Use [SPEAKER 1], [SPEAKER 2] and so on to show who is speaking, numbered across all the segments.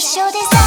[SPEAKER 1] 一生です。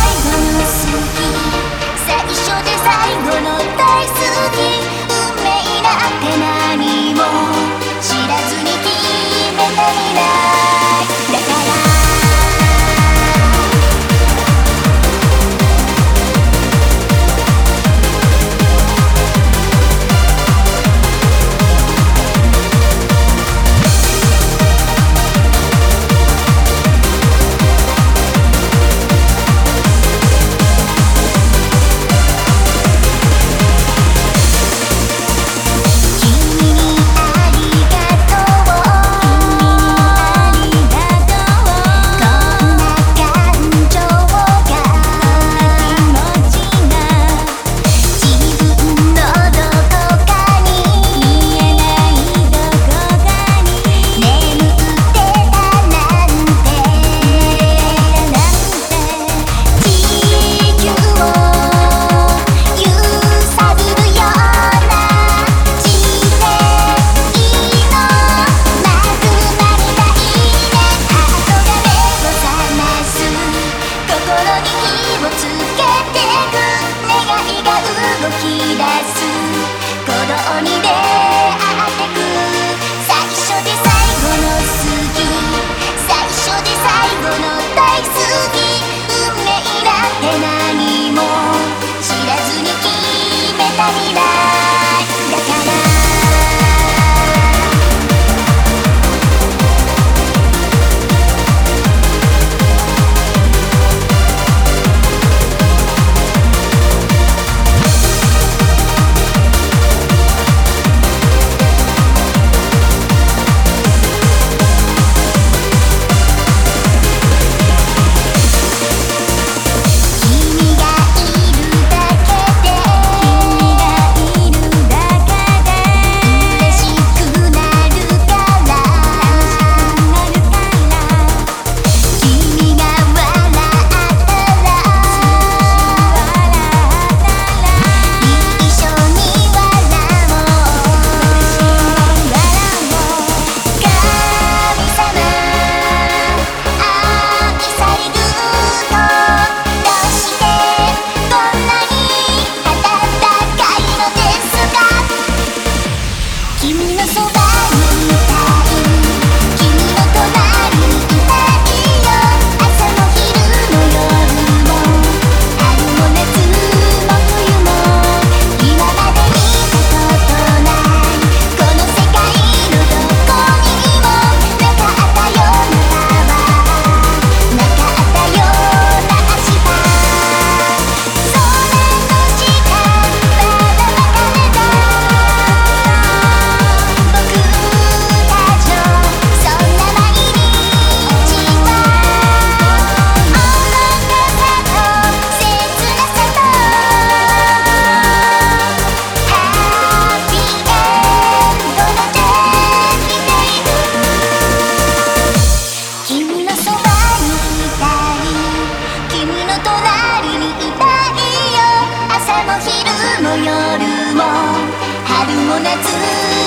[SPEAKER 1] 夏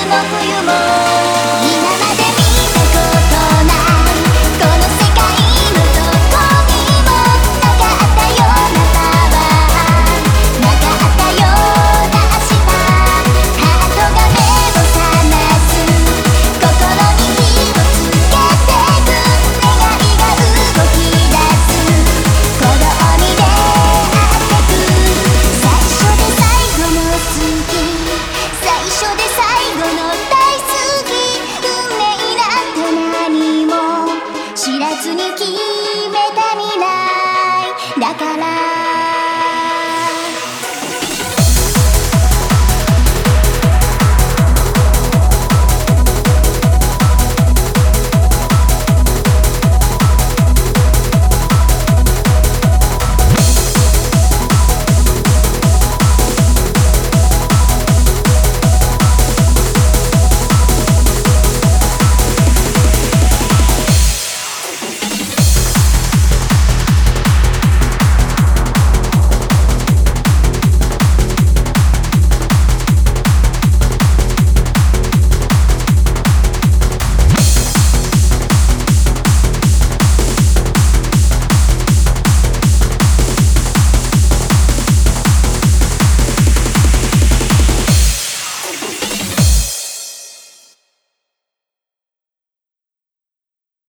[SPEAKER 1] も冬も